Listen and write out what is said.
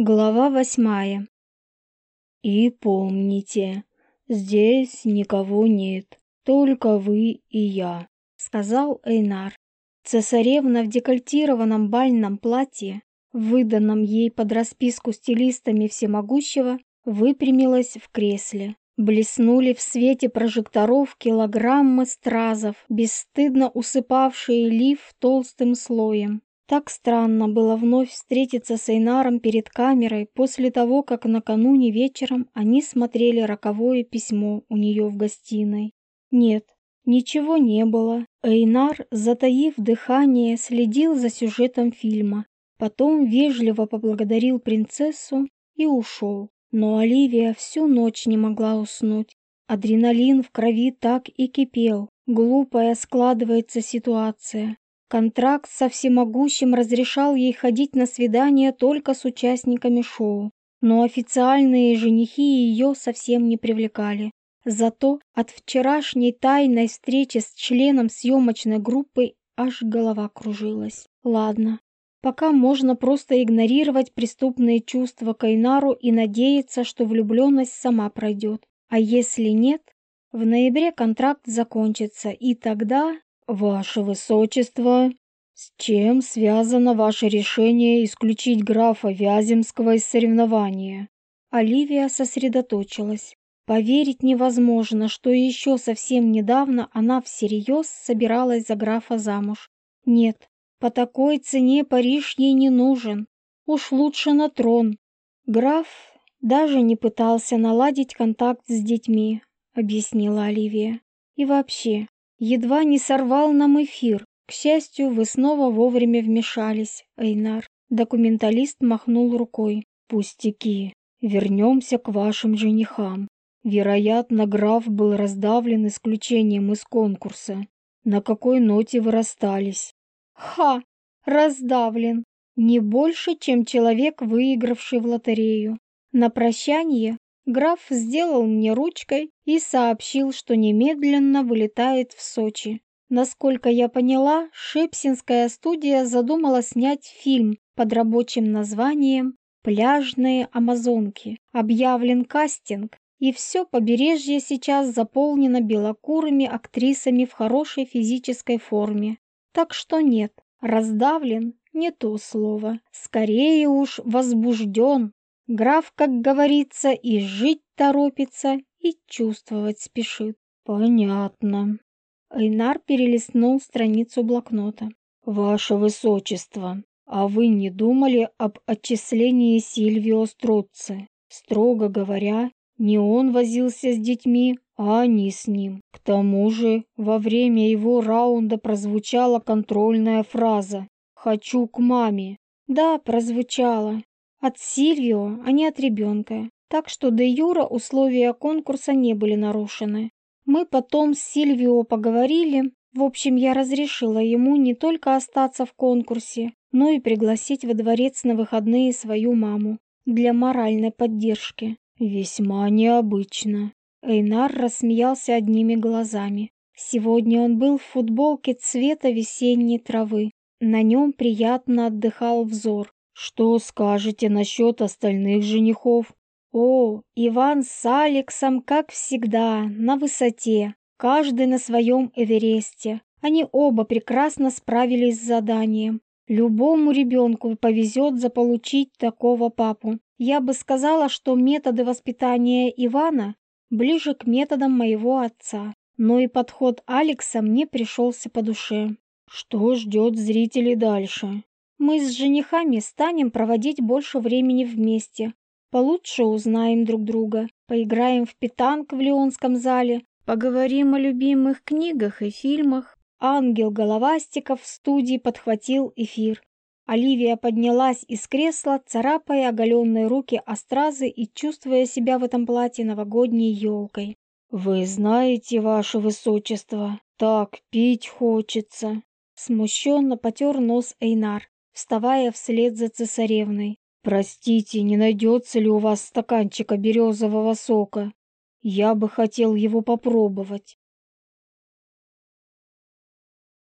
Глава восьмая. «И помните, здесь никого нет, только вы и я», — сказал Эйнар. Цесаревна в декольтированном бальном платье, выданном ей под расписку стилистами всемогущего, выпрямилась в кресле. Блеснули в свете прожекторов килограммы стразов, бесстыдно усыпавшие лиф толстым слоем. Так странно было вновь встретиться с Эйнаром перед камерой после того, как накануне вечером они смотрели роковое письмо у нее в гостиной. Нет, ничего не было. Эйнар, затаив дыхание, следил за сюжетом фильма, потом вежливо поблагодарил принцессу и ушел. Но Оливия всю ночь не могла уснуть. Адреналин в крови так и кипел. Глупая складывается ситуация. Контракт со всемогущим разрешал ей ходить на свидания только с участниками шоу, но официальные женихи ее совсем не привлекали. Зато от вчерашней тайной встречи с членом съемочной группы аж голова кружилась. Ладно, пока можно просто игнорировать преступные чувства Кайнару и надеяться, что влюбленность сама пройдет. А если нет, в ноябре контракт закончится, и тогда ваше высочество с чем связано ваше решение исключить графа вяземского из соревнования? Оливия сосредоточилась. Поверить невозможно что еще совсем недавно она всерьез собиралась за графа замуж. Нет по такой цене париж ей не нужен. Уж лучше на трон. Граф даже не пытался наладить контакт с детьми объяснила оливия. И вообще едва не сорвал нам эфир. К счастью, вы снова вовремя вмешались, Эйнар. Документалист махнул рукой. Пустяки. Вернемся к вашим женихам. Вероятно, граф был раздавлен исключением из конкурса. На какой ноте вы расстались? Ха! Раздавлен. Не больше, чем человек, выигравший в лотерею. На прощание Граф сделал мне ручкой и сообщил, что немедленно вылетает в Сочи. Насколько я поняла, Шепсинская студия задумала снять фильм под рабочим названием «Пляжные амазонки». Объявлен кастинг, и все побережье сейчас заполнено белокурыми актрисами в хорошей физической форме. Так что нет, раздавлен не то слово. Скорее уж возбужден Граф, как говорится, и жить торопится, и чувствовать спешит. Понятно. Эйнар перелистнул страницу блокнота. Ваше Высочество, а вы не думали об отчислении Сильвио Строцци? Строго говоря, не он возился с детьми, а они с ним. К тому же, во время его раунда прозвучала контрольная фраза «Хочу к маме». Да, прозвучала, от Сильвио а не от ребенка, так что до Юра условия конкурса не были нарушены. Мы потом с Сильвио поговорили. В общем, я разрешила ему не только остаться в конкурсе, но и пригласить во дворец на выходные свою маму для моральной поддержки. Весьма необычно. Эйнар рассмеялся одними глазами. Сегодня он был в футболке цвета весенней травы. На нем приятно отдыхал взор, что скажете насчет остальных женихов? О, Иван с Алексом, как всегда, на высоте, каждый на своем Эвересте. Они оба прекрасно справились с заданием. Любому ребенку повезет заполучить такого папу. Я бы сказала, что методы воспитания Ивана ближе к методам моего отца, но и подход Алекса мне пришелся по душе. Что ждет зрителей дальше? Мы с женихами станем проводить больше времени вместе. Получше узнаем друг друга, поиграем в питанг в Леонском зале, поговорим о любимых книгах и фильмах. Ангел Головастиков в студии подхватил эфир. Оливия поднялась из кресла, царапая оголенные руки Астразы и чувствуя себя в этом платье новогодней елкой. «Вы знаете, ваше высочество, так пить хочется!» Смущенно потер нос Эйнар вставая вслед за цесаревной. «Простите, не найдется ли у вас стаканчика березового сока? Я бы хотел его попробовать».